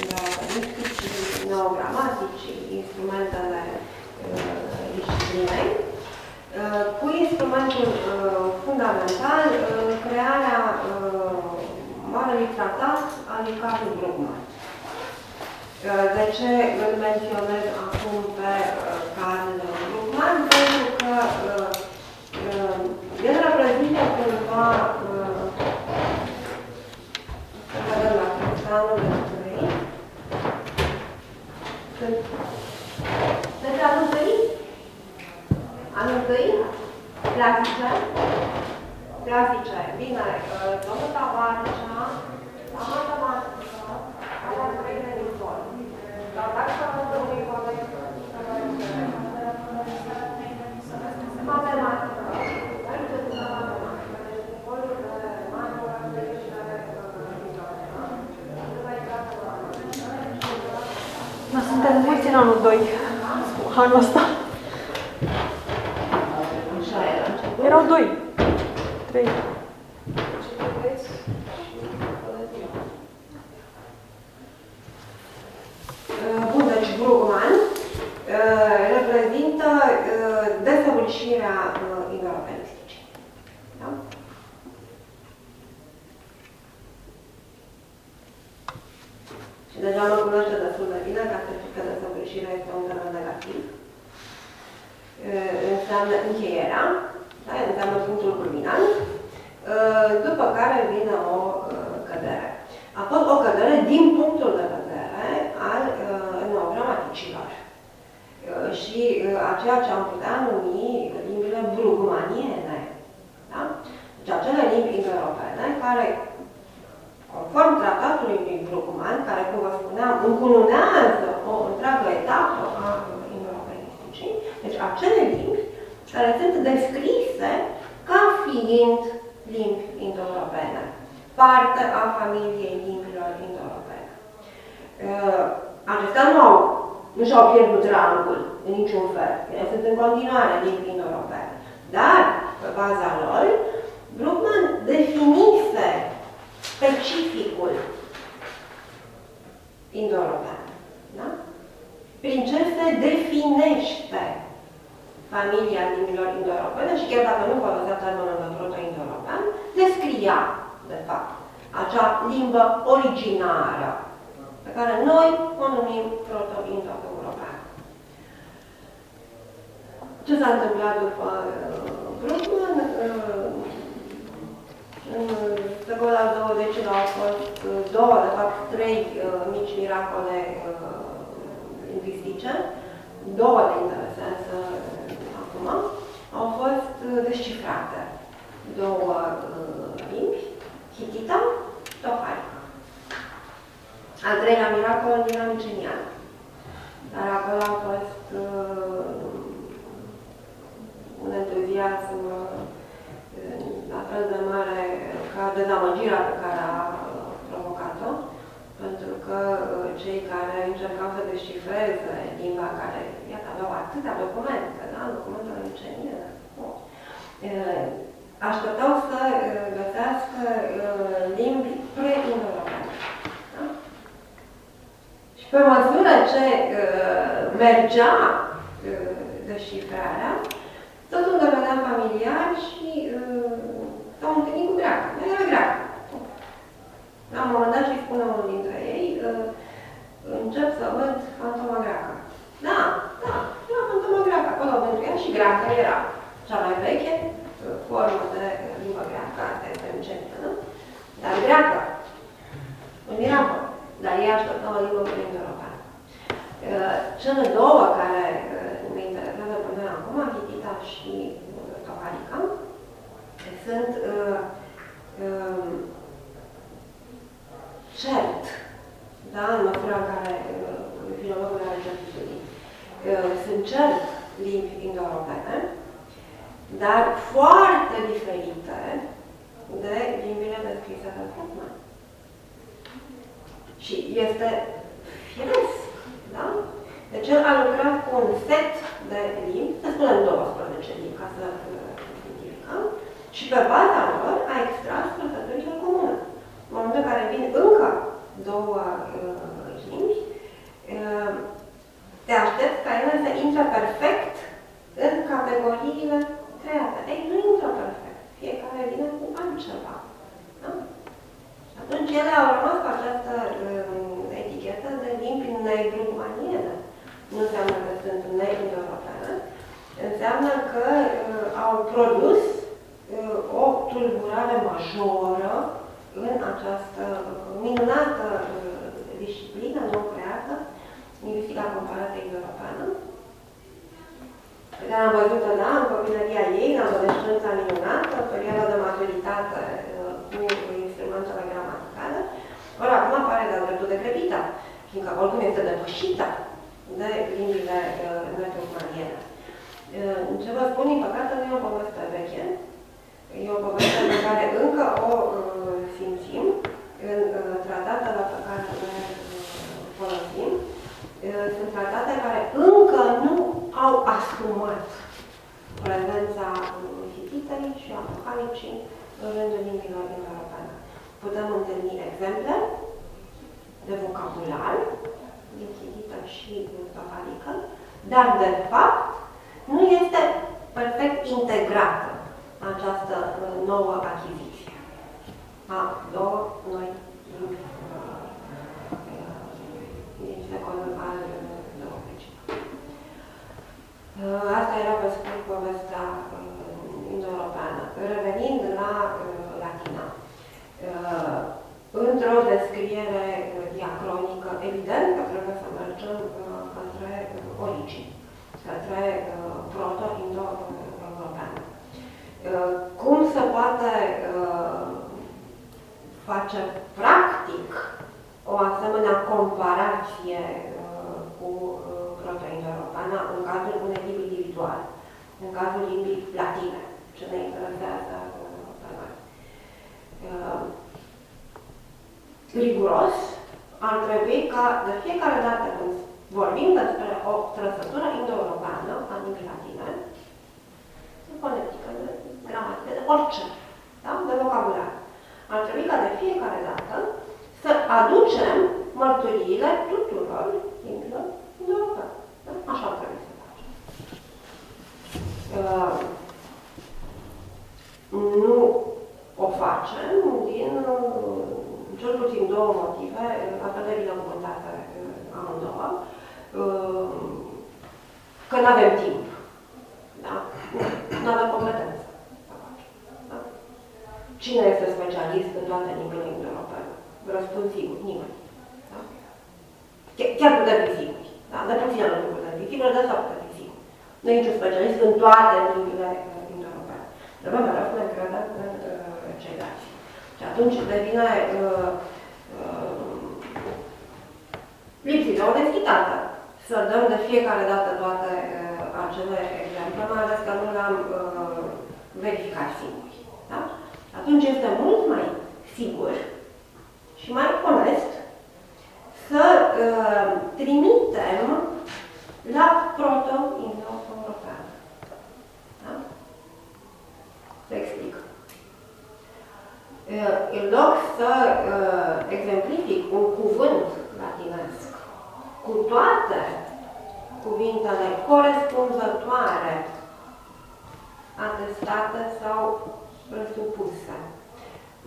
indoeuropenistici, neogramatici, instrumentele uh, disciplinei, uh, cu instrumentul uh, fundamental, uh, crearea uh, marelui tratat al lui Carl Bruckmann. Uh, De ce îl menționez acum pe uh, Carl Bruckmann? Pentru că uh, uh, el reprezintă cumva, uh, să vedem la anul întâi, când Sunteți anul întâi? Anul întâi? Clasice? Clasice. Bine, uh, domnul Tavarcea, la matematică, avea trei meritori. Dar dacă să vă dăm un coleg, matematică, aici este la matematică, deci nivelul de matematică și de Noi suntem mulți în anul 2, anul ăsta. Așa era început. Erau 2, 3. Și vedeți și colegii. Uh, Bun, deci Brugman uh, reprezintă uh, desăvârșirea uh, indo-europenisticii. Da? Și deja mă cunoaște destul de bine ca să știu că desăvârșirea este un termen negativ. Uh, Înseamnă încheierea, da? înseamnă punctul culminant, uh, după care vine o uh, cădere. A fost o cădere din punctul de vedere al uh, neogramaticilor uh, și uh, a ceea ce am putea numi limbile brugmaniene. Da? Deci acele limbi indo-europene care, conform tratatului lui Brugman, care, cum vă spuneam, încununează o întreagă etapă a indo-europenisticii, deci acele limbi care sunt descrise ca fiind limbi indo-europene, parte a familiei limbilor indo-europene. Uh, Acestea nu, au, nu și-au pierdut rangul în niciun fel. Ele sunt în continuare limbi indo-europene. Dar, pe baza lor, Bruckmann definise specificul indo-european. Da? Prin ce se definește familia limbilor indo-europene și chiar dacă nu folosea termenul de proto-indo-european, descria, de fapt, acea limbă originară pe care noi o numim proto-indo-european. Ce s-a întâmplat după uh, Bruckmann? Uh, în secolul al XX-lea au fost uh, două, de fapt trei uh, mici miracole uh, lingvistice. Două le interesează uh, acum. Au fost uh, descifrate două uh, limbi, Hitita, Toharica. Al treilea miracol era micenian. Dar acolo a fost uh, un entuziasm uh, la fel de mare ca dezamăgirea pe care a uh, provocat-o, pentru că uh, cei care încercau să descifreze limba care, iată, aveau atâtea documente, da? documentele miceniene, uh, așteptau să uh, găsească uh, limbi pre-indo-europene. Da? Și pe măsură ce uh, mergea uh, descifrarea, totul devenea familiar și uh, s-au întâlnit cu greacă. Nu era greacă. La un moment dat și spune unul dintre ei, uh, încep să văd fantoma greacă. Da, da, era fantoma greacă. Acolo pentru ea și greacă era cea mai veche uh, formă de limbă greacă, asta este încenită, nu? Dar greacă, un miracol. Dar ei așteptau o limbă indo-europeană. Uh, Cele două care uh, ne interesează pe noi acum, Hitita și uh, Toharica, sunt uh, um, cert, da, în măsura în care uh, filologul are certitudini, uh, sunt cert limbi indo-europene, dar foarte diferite de limbile descrise de Bruckmann. Și este firesc, da? Deci el a lucrat cu un set de limbi, să spunem 12 limbi, ca să simplificăm, și pe baza lor a extras trăsăturile comune. În momentul în care vin încă două uh, limbi, uh, te aștepți ca ele să intre perfect în categoriile create. Ei, nu intră perfect. Fiecare vine cu altceva. Da? Și atunci ele au rămas cu această uh, etichetă de limbi negru-maniene. Nu înseamnă că sunt ne-europene, înseamnă că uh, au produs uh, o tulburare majoră în această minunată uh, disciplină nou creată, lingvistica comparată europeană, pe care am văzut-o, da, în copilăria ei, în adolescența minunată, perioada de maturitate uh, cu instrumentele gramaticale, ori acum apare de-a dreptul decrepită, fiindcă oricum este depășită de limbile uh, neturmaniene. Uh, ce vă spun, din păcate, nu e o poveste veche, e o poveste pe care încă o uh, simțim în uh, tratatele pe care le uh, folosim. Uh, sunt tratate care încă nu au asumat prezența hititei și apocalicii în rândul limbilor europene. Putem întâlni exemple de vocabular din hitită și totalică, dar de fapt nu este perfect integrată această uh, nouă achiziție a două noi limbi uh, din secolul al XX. Asta era pe scurt povestea uh, indo-europeană. Revenind la latina, într-o descriere diacronică, evident că trebuie să mergem către origini, către proto-indo-europeană. Cum se poate face practic o asemenea comparație cu proto-indo-europeană în cazul unei limbi individuale, în cazul limbii latine, ce ne interesează pe noi riguros, ar trebui ca de fiecare dată când vorbim despre o trăsătură indo-europeană a limbii latine, de fonetică, de gramatică, de orice, da? de vocabular, ar trebui ca de fiecare dată să aducem mărturiile tuturor limbilor indo-europene. Da? Așa ar trebui să facem. Uh, nu o facem din cel puțin două motive, la fel de binecuvântate amândouă, că nu avem timp. Da? Nu avem competență să facem. Da? Cine este specialist în toate limbile europene? Răspund sigur, nimeni. Da? Chiar putem fi siguri. Da? De puțin nu putem fi siguri, de sau putem fi siguri. Nu e niciun specialist în toate limbile europene. Trebuie mereu să ne credem în ceilalți. Și atunci devine uh, uh, lipsit de onestitate să dăm de fiecare dată toate uh, acele exemple, mai ales că nu le-am uh, verificat singuri. Da? Atunci este mult mai sigur și mai onest să uh, trimitem la proto-indo-european. Da? Să explic. Uh, în loc să uh, exemplific un cuvânt latinesc cu toate cuvintele corespunzătoare atestate sau presupuse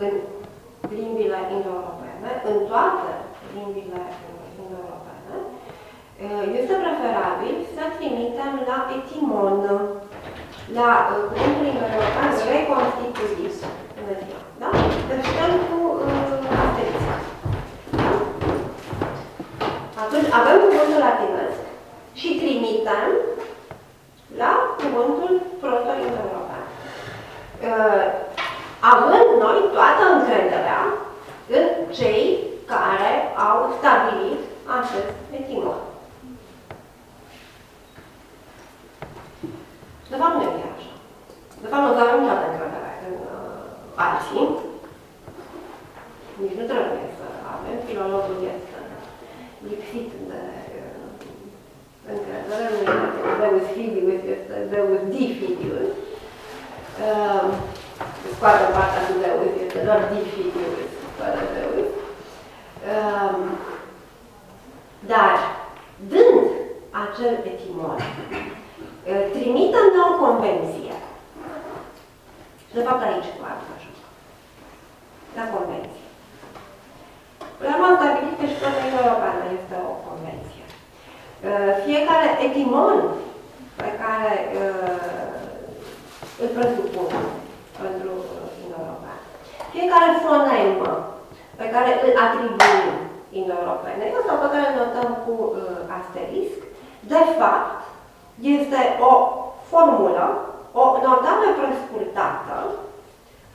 în limbile indo-europene, în toate limbile indo-europene, uh, este preferabil să trimitem la etimon, la cuvântul indo-european reconstituit, bună ziua, da? Deci stăm cu uh, asterisc. Da? Atunci avem cuvântul latinesc și trimitem la cuvântul proto-indo-european. Uh, având noi toată încrederea în cei care au stabilit acest etimon. De fapt, nu e chiar așa. De fapt, nu avem niciodată încredere în uh, alții. Nici nu trebuie să avem. Filologul este lipsit de uh, încredere. Nu este Deus Filius, este Deus Di Filius. Uh, scoate partea cu Deus, este doar Di Filius, fără Deus. Um, dar, dând acel etimon, uh, trimită în o convenție, și de fapt aici cu asta la convenție. La urmă stabilit că și toată Europeană este o convenție. Uh, fiecare etimon pe care uh, îl presupun pentru Indo-European, fiecare fonemă pe care îl atribuim Indo-Europene sau pe care îl notăm cu uh, asterisc, de fapt, este o formulă, o notare prescurtată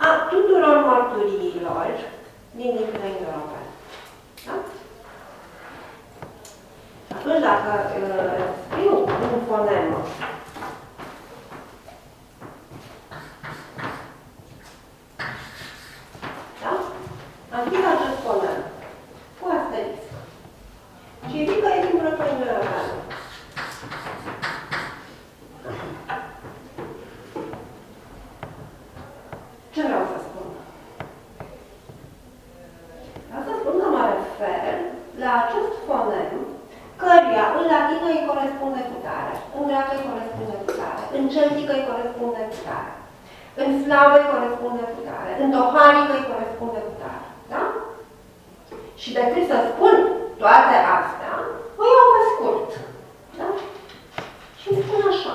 a tuturor mărturiilor din diferite europene. Da? Atunci, dacă uh, scriu un fonemă da? Am scris acest fonem cu asterisc. Și zic că e din proto-europeană. Ce vreau să spun? Vreau să spun că mă refer la acest fonem căruia în latină îi corespunde cu tare, în greacă îi corespunde cu tare, în celtică îi corespunde cu tare, în slavă îi corespunde cu tare, în toharică îi corespunde cu tare. Da? Și decât să spun toate astea, o iau pe scurt. Da? Și îmi spun așa.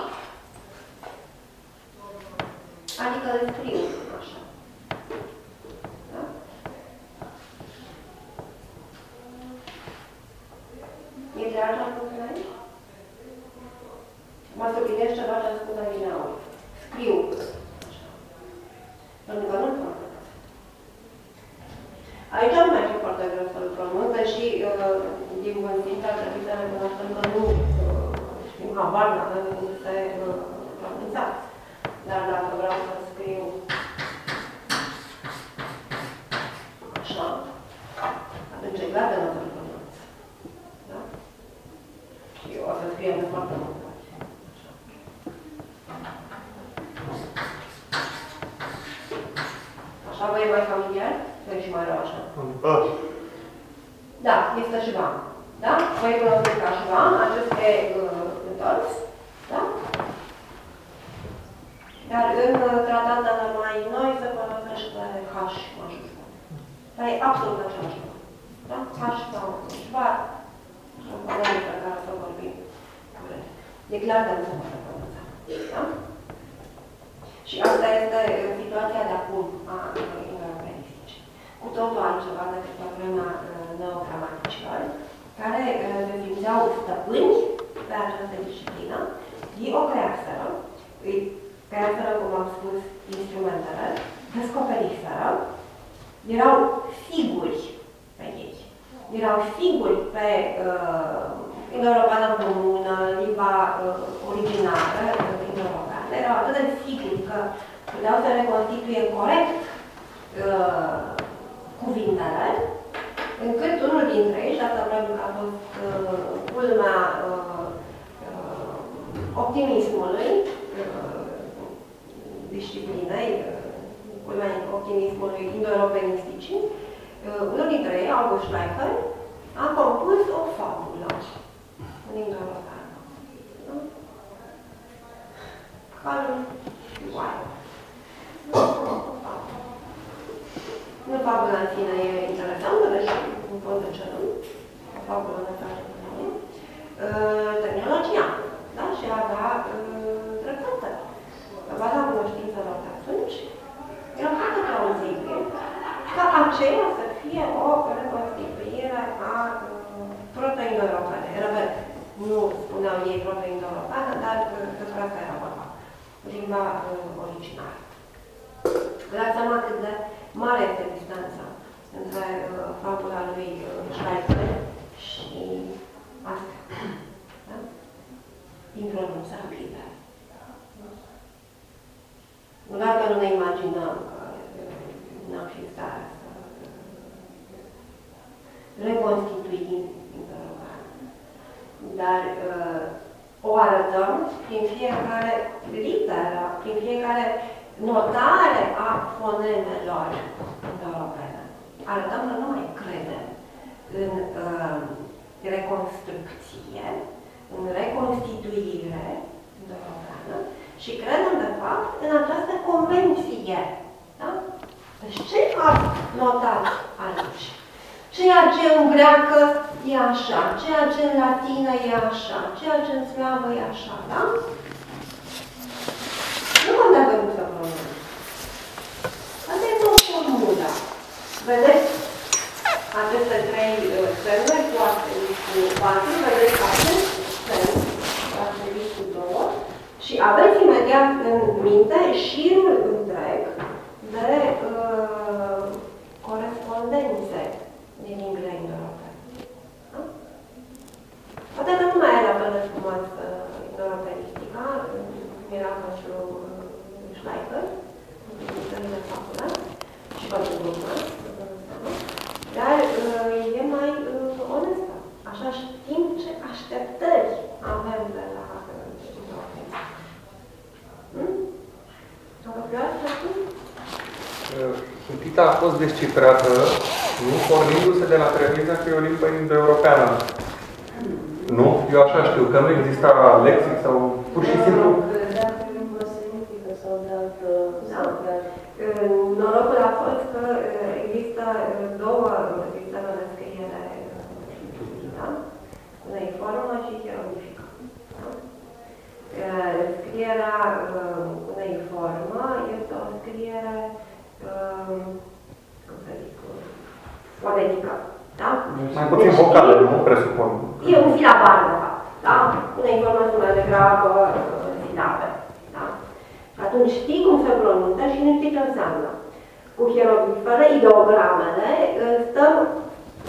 Adică le scriu așa. Da? E clar ce am spus aici? Mă subliniez ceva ce am spus adineauri. Scriu. Așa. Pentru că nu-l pronunț. Aici nu mai e foarte greu să-l pronunț, deși uh, din consider ar trebui să recunoaștem că nu uh, știm habar n-avem cum se uh, pronunțați. Dar dacă vreau să scriu așa, atunci e clar că nu o să-l pronunț. Da? Și o să scriem de foarte multe ori. Așa. Așa vă e mai familiar? Sau e și mai rău așa? Ah, Da, este și vam. Da? Voi cunoscut ca și vam, acest e uh, întors. Da? Dar în uh, tratatele mai noi se folosește H majuscul. Dar e absolut același lucru. Da? H sau șvar. Și valori pe care să vorbim. curând. E clar că nu se poate pronunța. Da? Și asta este uh, situația de acum a indoeuropenistice. Cu totul altceva decât pe vremea uh, neogramaticilor, care uh, se simțeau stăpâni pe această disciplină, ei o creaseră, îi creaseră, cum am spus, instrumentele, descoperiseră, erau siguri pe ei. Erau siguri pe uh, Indo-Europeană comună, limba uh, originară uh, Indo-Europeană. Erau atât de siguri că puteau să reconstituie corect uh, cuvintele, încât unul dintre ei, și asta probabil că a fost uh, culmea uh, uh, optimismului, uh, disciplinei, uh, culmea optimismului indo-europenisticii, uh, unul dintre ei, August Schleicher, a compus o fabulă în indo-europeană. Nu? Calul și oaia. Nu fabula în sine e interesantă, deși nu pot de ce nu. O fabulă ne face pe noi. Uh, Terminologia, da? Și avea uh, dreptate. Pe baza cunoștințelor de atunci, era foarte plauzibil ca aceea să fie o reconstituire a uh, proto-indo-europene. Repet, nu spuneau ei proto-indo-europeană, dar uh, despre asta era vorba. Limba uh, originală. Vă dați seama cât de mare este distanța între uh, fabula lui uh, Schleifer și asta. Da? Impronunțabile. Nu doar că nu ne imaginăm că uh, n-am fi stare să uh, reconstituim interogarea, dar uh, o arătăm prin fiecare literă, prin fiecare notare a fonemelor europene. Arătăm că nu mai credem în uh, reconstrucție, în reconstituire europeană și credem, de fapt, în această convenție. Da? Deci ce ați notat aici? Ceea ce în greacă e așa, ceea ce în latină e așa, ceea ce în slavă e așa, da? Nu contează cum să pronunț. Asta este o formulă. Vedeți? Aceste trei semne cu asterisc cu patru, vedeți că acest semn cu asterisc cu două. Și aveți imediat în minte șirul întreg de uh, corespondențe din limbile indoeuropene. Da? Poate că nu mai e la fel de frumos uh, indoeuropenistica, cum era pentru Schleicher, pentru țările fabule și pentru Guzman, dar uh, e mai uh, onestă. Așa știm ce așteptări avem de la uh, Hmm? Am acum? Hitita a fost descifrată nu pornindu-se de la premiza că e o limbă indo-europeană. Nu? Eu așa știu, că nu exista lexic sau pur și simplu... Norocul a fost că există două sisteme de scriere da? cuneiformă și hieroglifică. Da? Scrierea cuneiformă este o scriere cum să zic, fonetică. Da? Mai puțin deci, vocale, nu presupun. E un silabar, de fapt. Da? Cuneiformă sunt mai degrabă silabe. Da? Atunci știi cum se pronunță și nu știi ce înseamnă. Cu hieroglifele, ideogramele, stăm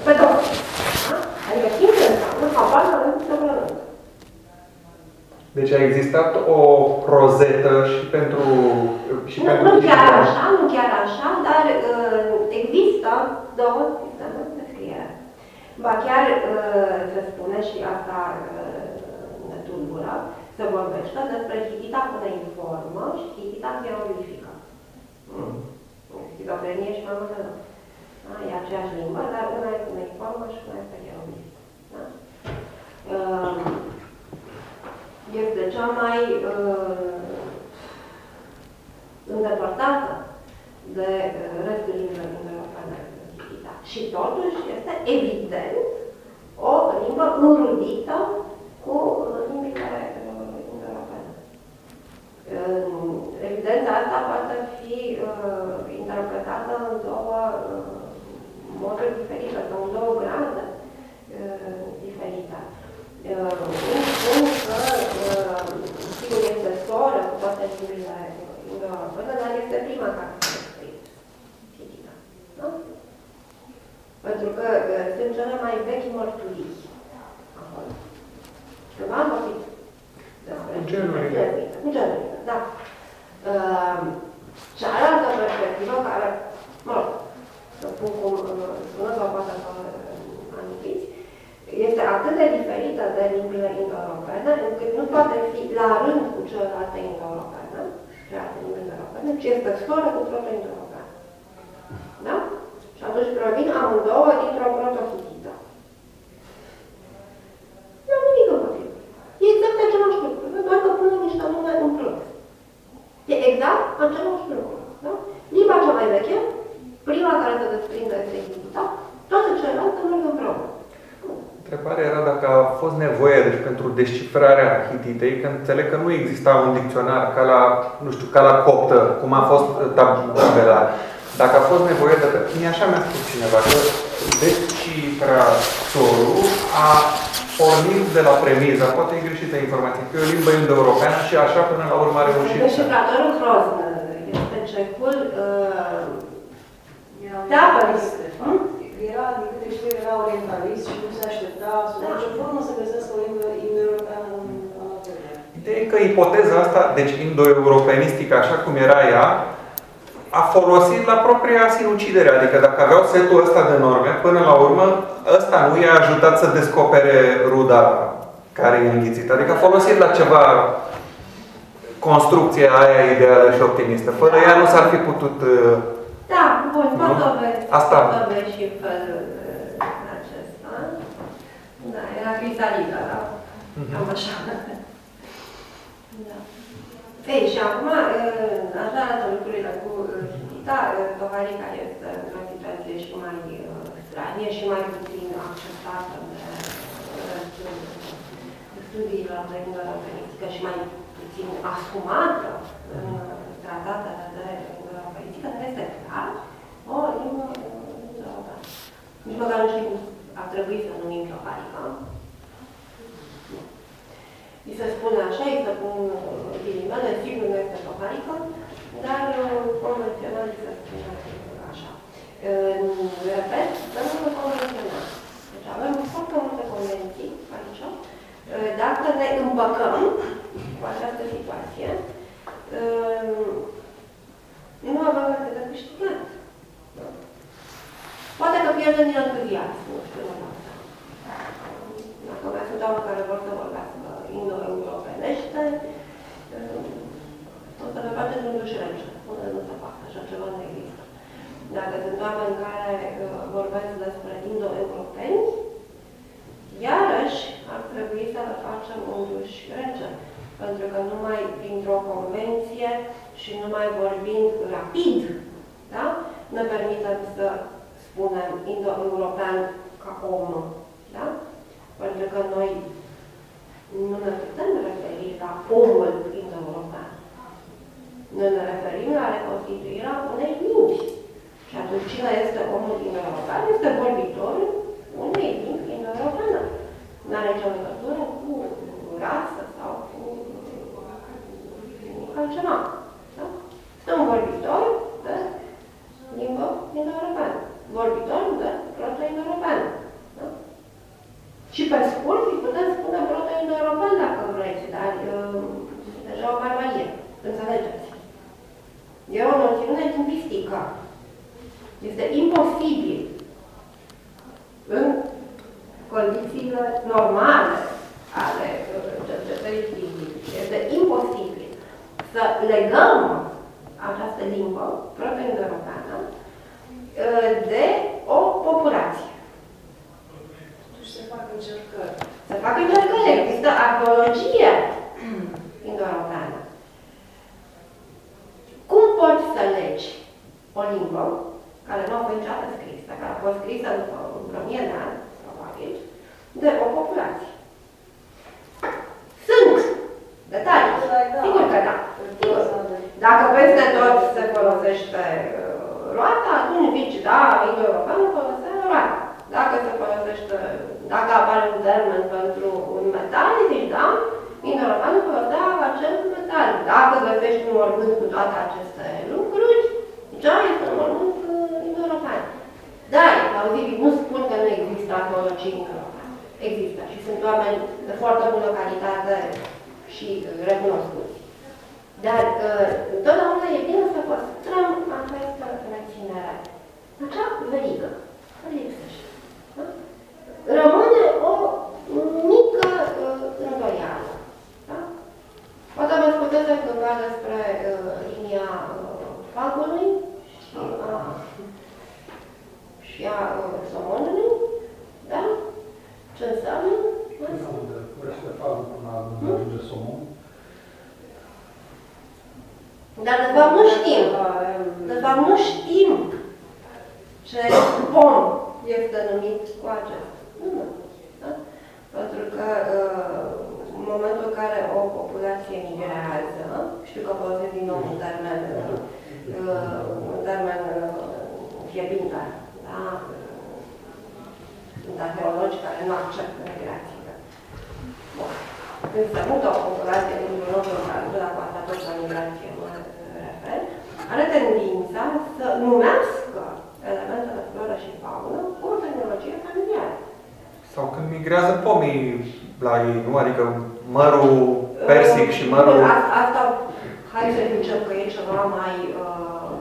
pe două. Da? Adică știm ce înseamnă, habar nu avem cum se pronunță. Deci a existat o prozetă și pentru... Și nu, pentru nu chiar așa, nu chiar așa, dar uh, există două sisteme de scriere. Ba chiar uh, se spune și asta uh, ne tulbură, se vorbește despre hitita cuneiformă și hitita hieroglifică. Mm. Schizofrenie și mai multe nu. Da? E aceeași limbă, dar una e cuneiformă și una este hieroglifică. Da? Uh, este cea mai uh, îndepărtată de uh, restul limbilor europene. Și totuși este evident o limbă înrudită cu limbile europene. Evidența asta poate fi uh, interpretată în două uh, moduri diferite sau în două grade uh, diferite. Uh, un că, uh, sigur, este soră cu toate limbile indo-europene, dar este prima care s-a scris Hitina. Da? Pentru că uh, sunt cele mai vechi mărturii acolo. Când am vorbit despre genurile. Cu genurile, da. Uh, cealaltă perspectivă care, mă rog, să spun cum spună sau poate să amintiți, este atât de diferită de limbile indo-europene, încât nu poate fi la rând cu celelalte indo-europene, celelalte limbi indo-europene, ci este soră cu proto-indo-europene. Da? Și atunci provin amândouă dintr-o proto-hitită. Nu am nimic împotrivă. E exact același lucru, doar că pune niște nume în plus. E exact același lucru. Da? Limba cea mai veche, prima care se desprinde este hitita, toate celelalte merg împreună. Întrebarea era dacă a fost nevoie deci, pentru descifrarea hititei, că înțeleg că nu exista un dicționar ca la, nu știu, ca la coptă, cum a fost tabela. Dacă a fost nevoie de... Mie așa mi-a spus cineva, că descifratorul a pornit de la premiza, poate e greșită informație, că e o limbă indo-europeană și așa până la urmă a reușit. Descifratorul Hrozn este cecul uh, da, era, din câte știu, era orientalist și nu se aștepta sub da. nicio formă să găsească o limbă indo-europeană în Anatolia. Ideea e că ipoteza asta, deci indo-europenistică, așa cum era ea, a folosit la propria sinucidere. Adică dacă aveau setul ăsta de norme, până la urmă, ăsta nu i-a ajutat să descopere ruda care e înghițită. Adică a folosit la ceva construcția aia ideală și optimistă. Fără ea nu s-ar fi putut uh, da, bun, pot dovedi. Asta. Pot dovedi și felul acesta. Da, era cristalică, da? Mhm. Cam așa. Da. Ei, și acum, uh, așa arată lucrurile cu uh, Chitita. Tovarica este într-o situație și mai uh, stranie și mai puțin acceptată de restul studiilor de indorofenistică și mai puțin asumată în tratatele de indorofenistică, dar este clar o limbă indoropeană. Nici măcar nu știu cum ar trebui să numim Tovarica. Îi se spune așa, îi se pun uh, ghilimele, sigur nu este toparică, dar uh, convențional îi se spune așa. Uh, Repet, nu convențional. Deci avem foarte multe convenții aici. Uh, Dacă ne împăcăm cu această situație, uh, nu avem decât de câștigat. Da? Poate că pierdem din entuziasm, nu știu, la asta. Dacă mai sunt oameni care vor să vorbească indo-europenește, o să le faceți în duș rece, unde nu se poate, așa ceva nu există. Dacă sunt oameni care uh, vorbesc despre indo-europeni, iarăși ar trebui să le facem un duș rece. Pentru că numai printr-o convenție și numai vorbind rapid, da? ne permitem să spunem indo-european ca om. Da? Pentru că noi nu ne putem referi la omul indo-european. Noi ne referim la reconstituirea unei limbi. Și atunci cine este omul indo-european? Este vorbitorul unei limbi indo-europeană. Nu are nicio legătură cu rasă sau cu altceva. Da? Este un vorbitor de limbă indo-europeană. Vorbitor de proto-indo-europeană. Da? Și pe scurt, îi putem spune proto-indo-european dacă vreți, dar uh, deja o barbarie. Înțelegeți? E o noțiune lingvistică. Este imposibil în condițiile normale ale uh, cercetării lingvistice, este imposibil să legăm această limbă proto-indo-europeană uh, de o populație. Totuși se fac încercări. Se fac încercări, există arheologie indo-europeană. Cum poți să legi o limbă care nu a fost niciodată scrisă, care a fost scrisă după vreo mie de ani, probabil, de o populație? Sunt detalii. Sigur că da. Sigur. Dacă peste tot se folosește uh, roata, atunci zici, da, indo-europeanul folosește roata. Dacă se folosește, dacă apare un termen pentru un metal, zici, da, indo-europeanul folosea acel metal. Dacă găsești un mormânt cu toate aceste lucruri, da, este un mormânt uh, indo-european. Dar, plauzibil, nu spun că nu există arheologie indo-europeană. Există și sunt oameni de foarte bună calitate și uh, recunoscuți. Dar uh, întotdeauna e bine să păstrăm această reținere. Acea verigă, care lipsește. Da? Rămâne o mică uh, îndoială. Da? Poate vă spusese cândva despre uh, linia uh, fagului și a, și a uh, somonului. Da? Ce înseamnă? Este faptul până ajunge somon. Dar de fapt nu știm. De fapt nu știm ce pom este numit cu acest. Da? Pentru că nu acceptă migrațiile. Bun. Când se mută o populație dintr-un loc local, nu dacă asta tot la migrație mă refer, are tendința să numească elementele floră și faună cu o tehnologie familiară. Sau când migrează pomii la ei, nu? Adică mărul persic și mărul... Asta, asta hai să zicem că e ceva mai, uh,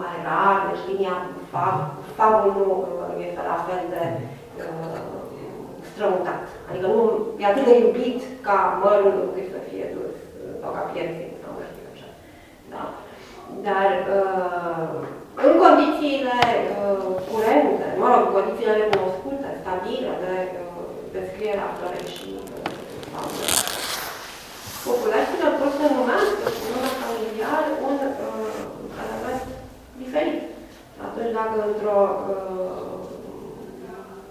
mai rar, deci linia fag, fagul nu uh, este la fel de uh, strămutat. Adică nu e atât de iubit ca mărul încât să fie dus, uh, sau ca piercing, sau nu știu ce. Da? Dar uh, în condițiile uh, curente, mă rog, în condițiile recunoscute, stabile de uh, descrierea florei și faunei. Populațiile pot să numească cu nume familiar un uh, element diferit. Atunci dacă într-o uh,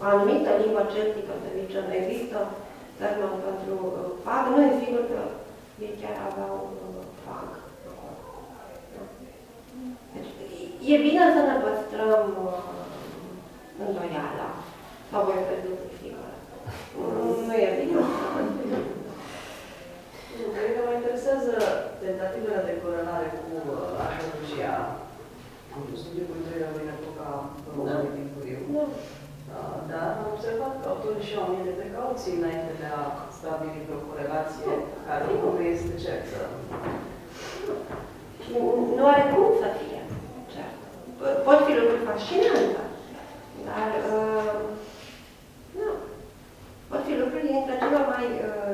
anumită limbă celtică, să zicem, există termen pentru uh, fag, nu e sigur că ei chiar aveau uh, fag acolo. Deci, e bine să ne păstrăm uh, îndoiala. Sau voi pe sigur. Nu e bine. Cred că mă interesează tentativele de corelare cu uh, arheologia. Am studiul culturilor din epoca românului timpuriu. Nu. Uh, Dar am observat că autorii și-au mie de precauții înainte de a stabili vreo corelație care nu este certă. Și nu are cum să fie. cert. P- Pot fi lucruri fascinante, dar uh, nu. Pot fi lucruri dintre cele mai uh,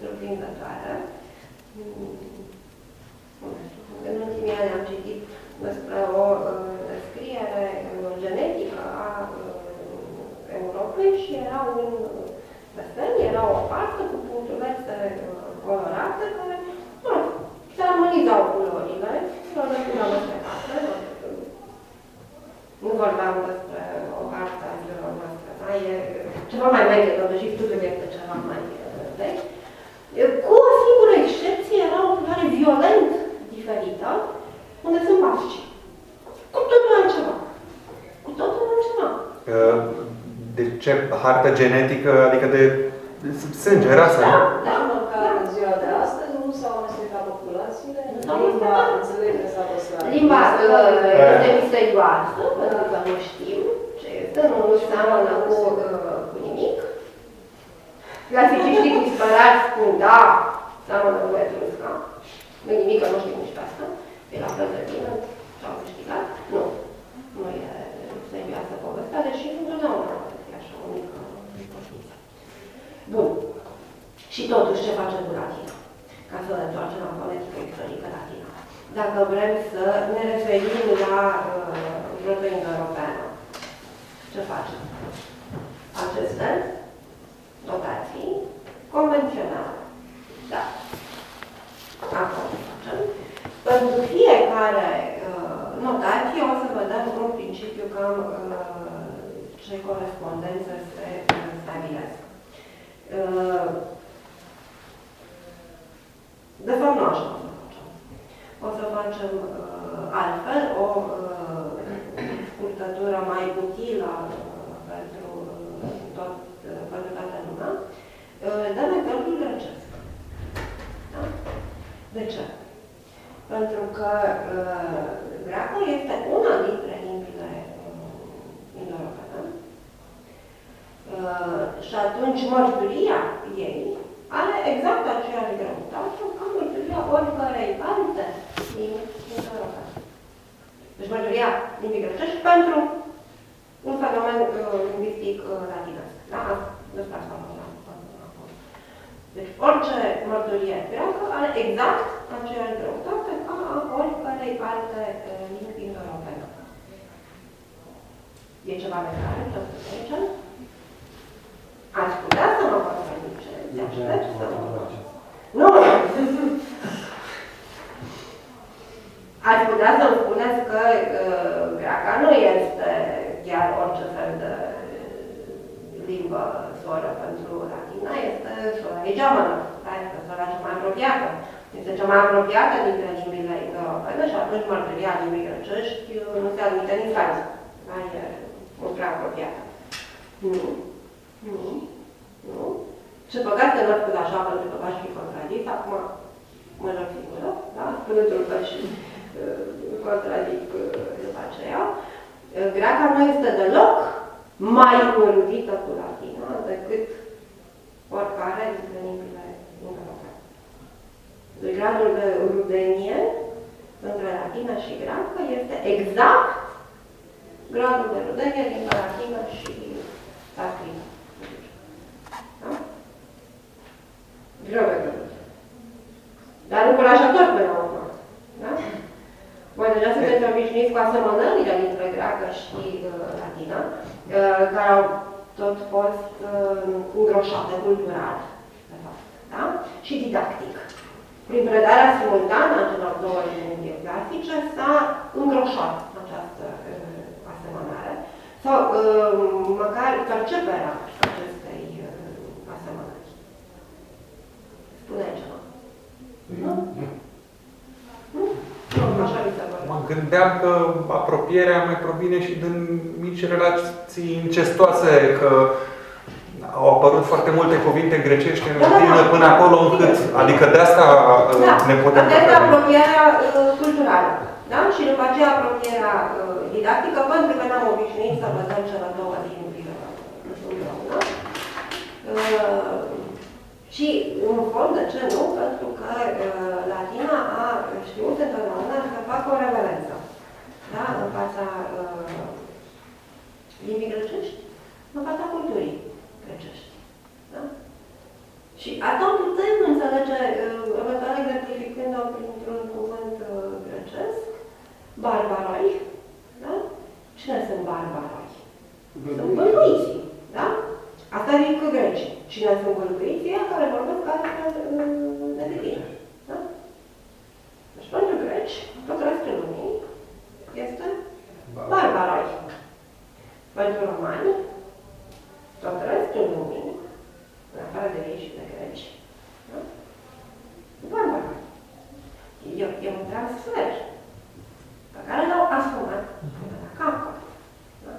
surprinzătoare. Mm, nu știu, În ultimii ani am citit despre o uh, descriere uh, genetică a uh, Europei și era un desen, era o parte cu punctulețe uh, colorate care, nu știu, se armonizau culorile, erau destul de amestecate. Nu vorbeam despre o hartă a zilelor noastre, da? E ceva mai veche, totuși studiul este ceva mai uh, vechi. E, Cu o singură excepție, era o culoare violent diferită, unde sunt basci. Cu totul altceva. Cu totul altceva. Uh, De ce hartă genetică, adică de sânge, rasă? Da, nu? da. Și măcar în ziua de astăzi nu s-au amestecat populațiile, S-au limba, amestecat. înțeleg că s-a păstrat. Limba Este- uh, este misterioasă, pentru că nu știm ce este, nu seamănă cu, uh, cu nimic. Clasiciștii disperați spun, da, seamănă cu etrusca. Nu e nimic, că nu știm nici pe asta. E la fel de bine, și-au câștigat. Nu, nu e serioasă povestea, deși întotdeauna poate fi așa o mică ipoteză. Bun. Și totuși, ce face cu latina? Ca să ne întoarcem la fonetică istorică latina. Dacă vrem să ne referim la uh, proto-indo-europeană, ce facem? Aceste notații convenționale. Da. Acum facem. Pentru fiecare uh, notație o să vedem în principiu cam uh, ce corespondențe se uh, stabilesc. Uh, de fapt, nu așa o să facem. O să facem uh, altfel o uh, scurtătură mai utilă uh, pentru, uh, tot, uh, pentru toată lumea. Uh, dăm exemplul grecesc. Da? De ce? Pentru că uh, greacul este una dintre limbile uh, indo-europene. Uh, și atunci mărturia ei are exact aceeași greutate ca mărturia oricărei alte limbi indo-europene. Deci mărturia limbii grecești pentru un fenomen uh, lingvistic uh, latinesc. Da? Despre asta vorbeam acum. Deci orice mărturie greacă are exact aceeași greutate ca a oricărei alte uh, limbi indo-europene. E ceva de care ce spus aici? Ați putea să mă contraziceți, aștept să mă Nu! Ați putea să-mi spuneți că uh, greaca nu este chiar orice fel de limbă soră pentru latina, este sora geamănă, da? este sora cea mai apropiată. Este cea mai apropiată dintre limbile europene și atunci mărturia limbii grecești uh, nu se admite în instanță. Da? E mult prea apropiată. Nu. Nu. Nu. Și păcat că n-ați spus așa, pentru că v-aș fi contradis. Acum mă joc singură, da? Spunându-l că și uh, contradic uh, după aceea. Uh, Greaca nu este deloc mai înrudită cu latina decât oricare dintre limbile europene. Deci gradul de rudenie între latină și greacă este exact gradul de rudenie dintre latină și latină. Da? Greu de gândit. Dar încurajator până la urmă. Da? Voi deja sunteți obișnuiți cu asemănările dintre greacă și uh, latină, uh, care au tot fost uh, îngroșate cultural, de fapt, da? și didactic. Prin predarea simultană a celor două limbi geografice s-a îngroșat această uh, asemănare sau uh, măcar perceperea acestei uh, asemănări. Spune ceva. Nu? Nu? Nu, așa mi se pare. Mă gândeam că apropierea mai provine și din mici relații incestoase, că au apărut foarte multe cuvinte grecești în Da, da, latină da. până acolo încât, adică de asta Da, ne putem Asta este referi. apropierea uh, culturală. Da? Și după aceea apropierea uh, didactică, pentru că n-am obișnuit să vedem cele două limbi uh, împreună. Uh, și, în fond, de ce nu? Pentru că uh, latina a știut întotdeauna să facă o reverență. Da? În fața uh, limbii grecești, în fața culturii grecești. Da? Și atunci putem înțelege, uh, eventual exemplificând-o printr-un cuvânt uh, grecesc, barbaroi, da? Cine sunt barbaroi? Sunt bălbuiții, da? Asta zic că grecii. Cine sunt bălbuiții? Ea care vorbesc altfel uh, de bine, da? Deci pentru greci, tot restul lumii este barbaroi. Pentru romani, tot restul lumii, în afară de ei și de greci, da? barbaroi. E, e un transfer pe care l-au asumat până la capăt. Da?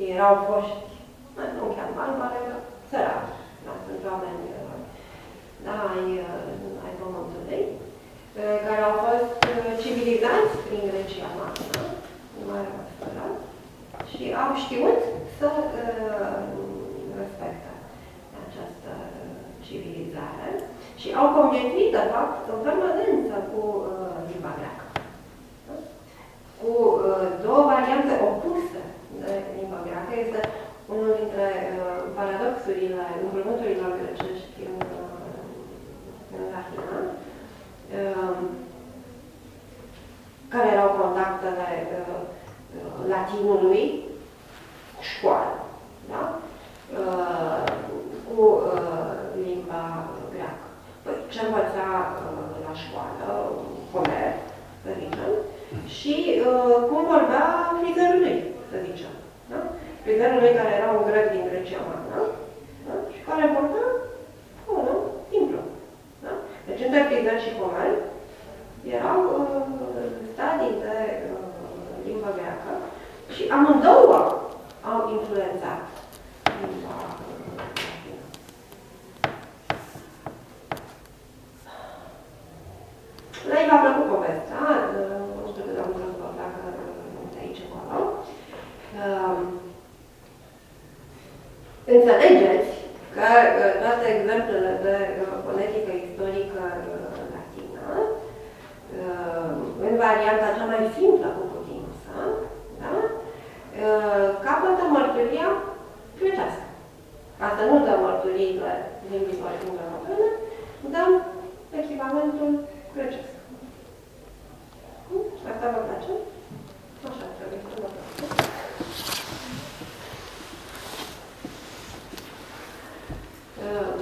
Ei erau foști, nu chiar barbare, dar săraci. Da? Sunt oameni uh, da, ai, uh, ai pământului, uh, care au fost uh, civilizați prin Grecia Mare, da? în mare măsură, și au știut să uh, respecte această civilizare și au conviețuit, de fapt, în permanență cu uh, limba greacă. Da? Cu uh, două variante opuse de limba greacă. Este unul dintre uh, paradoxurile împrumuturilor grecești în, uh, în latină, uh, care erau contactele uh, uh, latinului școală, da? Uh, cu uh, limba greacă. Păi, ce învăța uh, la școală, Homer, să zicem, și uh, cum vorbea frizerului, să zicem. Da? Frizerului care era un grec din Grecia Magna da? și care vorbea unul simplu. Da? Deci între frizer și Homer erau uh, stadii de uh, limba greacă și amândouă au influențat limba uh, latină. La ei v-a plăcut povestea, uh, nu știu cât am văzut dacă uh, de aici încolo. Uh, Înțelegeți că uh, toate exemplele de uh, fonetică istorică uh, latină, uh, în varianta cea mai simplă cu putință, da? Uh, capătă mărturia grecească. Ca să nu dăm mărturiile limbilor indo-europene, dăm echivalementul grecesc. Hm? Asta vă place? Așa trebuie să vă place. Uh,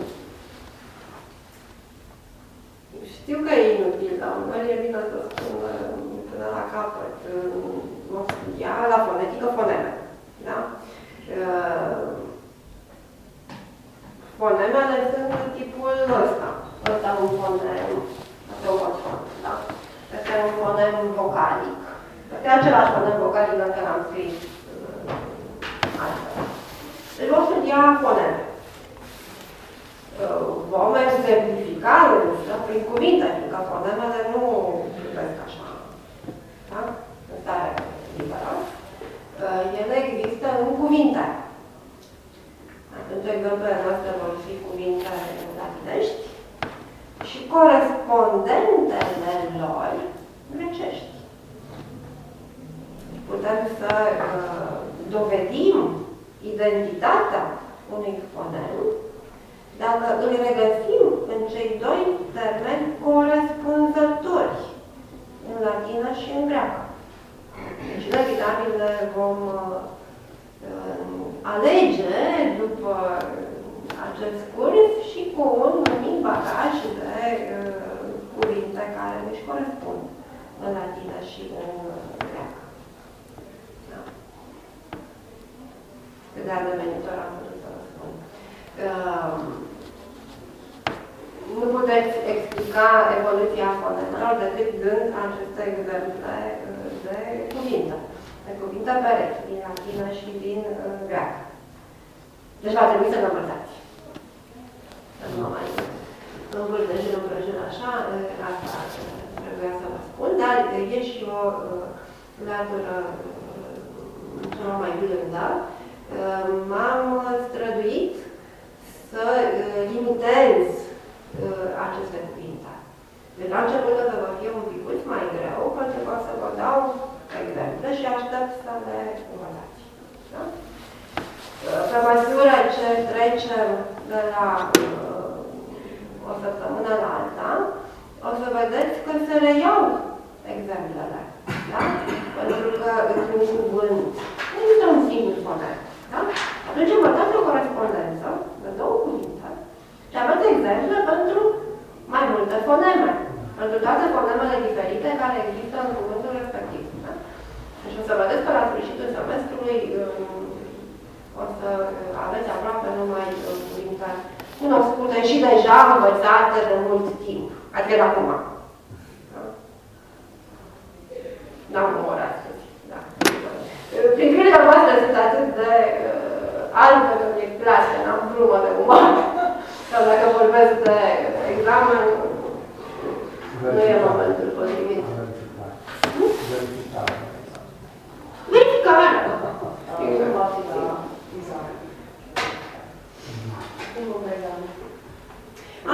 Știu că e inutil, dar uneori e bine să spun uh, până la capăt. Uh, Mă studia la fonetică foneme. Da? Uh, Fonemele sunt de tipul ăsta. Ăsta e un fonem, asta e un fon, da? Ăsta e un fonem vocalic. Ăsta e același fonem vocalic dacă l-am scris uh, altfel. Deci vom studia foneme. Uh, vom exemplifica însă prin cuvinte, fiindcă fonemele nu privesc așa, da? în stare liberă. Uh, Ele există în cuvinte. Atunci exemplele noastre vor fi cuvinte latinești și corespondentele lor grecești. Putem să uh, dovedim identitatea unui fonem dacă îl regăsim în cei doi termeni corespunzători, în latină și în greacă. Deci, inevitabil, le vom uh, alege cu un mic bagaj de uh, cuvinte care își corespund în latină și în greacă. Da. Cât de adevenitor am putut să vă spun. Uh, nu puteți explica evoluția fonemelor decât dând aceste exemple uh, de cuvinte. De cuvinte perechi, din latină și din uh, greacă. Deci va trebui să vă învățați. Să nu mă mai învârtejir, învrăjir așa, uh, asta trebuia să vă spun, dar e și o uh, latură uh, ceva mai blândă. Uh, M-am străduit să uh, limitez uh, aceste cuvinte. Deci la început o să vă fie un pic mai greu, pentru că o să vă dau exemple și aștept să le învățați. Da? Uh, Pe măsură ce trecem de la uh, o săptămână la alta, o să vedeți că se reiau exemplele. Da? Pentru că într-un cuvânt nu există un singur fonem. Da? Atunci învățați o corespondență de două cuvinte și aveți exemple pentru mai multe foneme. Pentru toate fonemele diferite care există în cuvântul respectiv. Da? Deci o să vedeți că la sfârșitul semestrului um, o să aveți aproape numai uh, cuvinte cunoscute și deja învățate de mult timp. Adică de acum. Da? N-am număr astăzi. Da. Privire voastre sunt atât de uh, alte că mi-e clasă, n-am plumă de umor. Sau dacă vorbesc de examen, nu e momentul potrivit. Verificare. Verificare. Verificare! Informații la Izar. Cum vom vedea?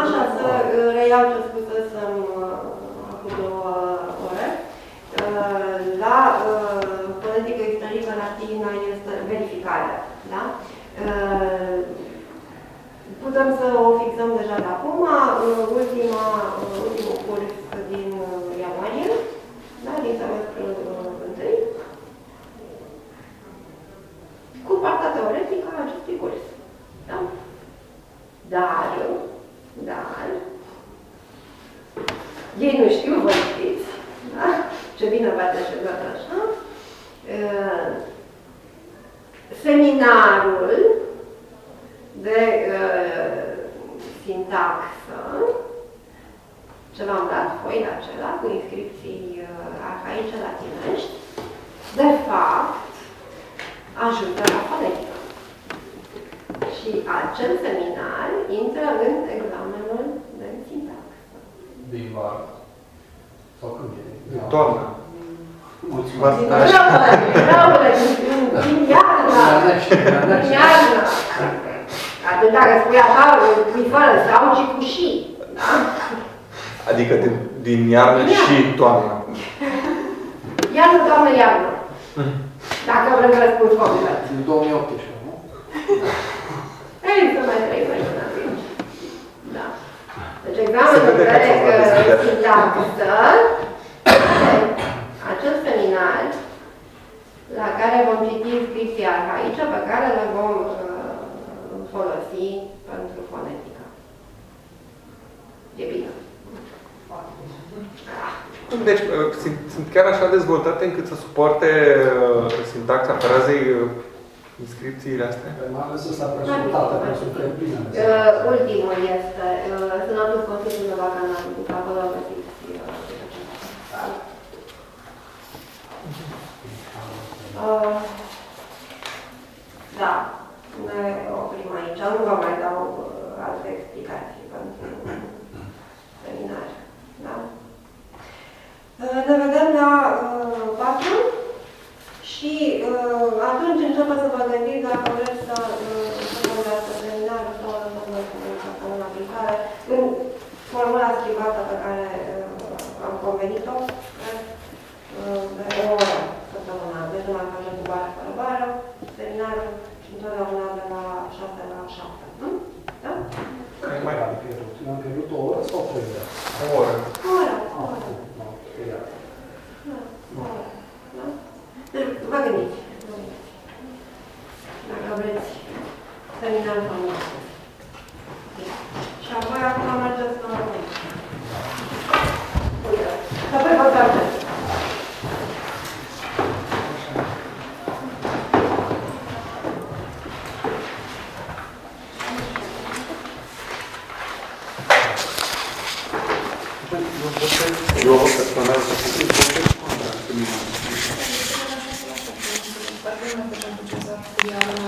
Așa, să uh, reiau ce spusesem uh, acum două ore. Uh, La uh, politică istorică latină este verificare. Da? Uh, Putem să o fixăm deja de acum. Uh, Ultima, uh, ultimul curs din uh, ianuarie, da? din semestrul uh, întâi, cu partea teoretică a acestui curs. Da? Dar, dar, ei nu știu, voi știți, da? Ce bine v-ați așezat așa. Uh, Seminarul de uh, sintaxă, ce v-am dat foile acela cu inscripții uh, arhaice latinești, de fapt, ajută la fonetică. Și acel seminar intră în examenul de sintaxă. Din vară. Sau când e? Toamnă. Mulțumesc. Din rău, din iarnă, din iarnă. Atunci dacă spui așa, mi fără sau și cu și. Da? Adică din, din iarnă Din și toamnă. Iarnă, doamnă, iarnă. Dacă vrem răspuns complet. Din 2018, nu? Ei, să mai trei mai până atunci. Da. Deci Se examenul vede de că ați luat deschidere. sintaxă, acel seminar la care vom citi inscripții arhaice pe care le vom uh, folosi pentru fonetică. E bine. Ah. Deci uh, sunt, sunt chiar așa dezvoltate încât să suporte uh, sintaxa frazei uh, inscripțiile astea? Mai ales ăsta prezentată, pentru că e bine. Uh, ultimul este uh, Senatul Consiliului Vacanatului, că acolo găsiți uh, uh, Da, ne oprim aici. Nu vă mai dau uh, alte explicații pentru seminar. Da? Uh, Ne vedem la uh, 4 și uh, atunci începeți să vă gândiți dacă vreți să uh, să vă dați seminarul sau să vă să în aplicare în formula schimbată pe care uh, am convenit-o cred, uh, de o oră întotdeauna mergem la angajat cu bară fără bară, seminarul și întotdeauna de la 6 la 7. Hm? Da? da? Care mai am pierdut? Am pierdut o oră sau trei ore? O oră. O oră. O oră. Ah, da? Da? Deci, vă gândiți. Dacă vreți seminarul sau nu. Și apoi acum mergeți la urmă. Uite, să vă pentru Cezar Curială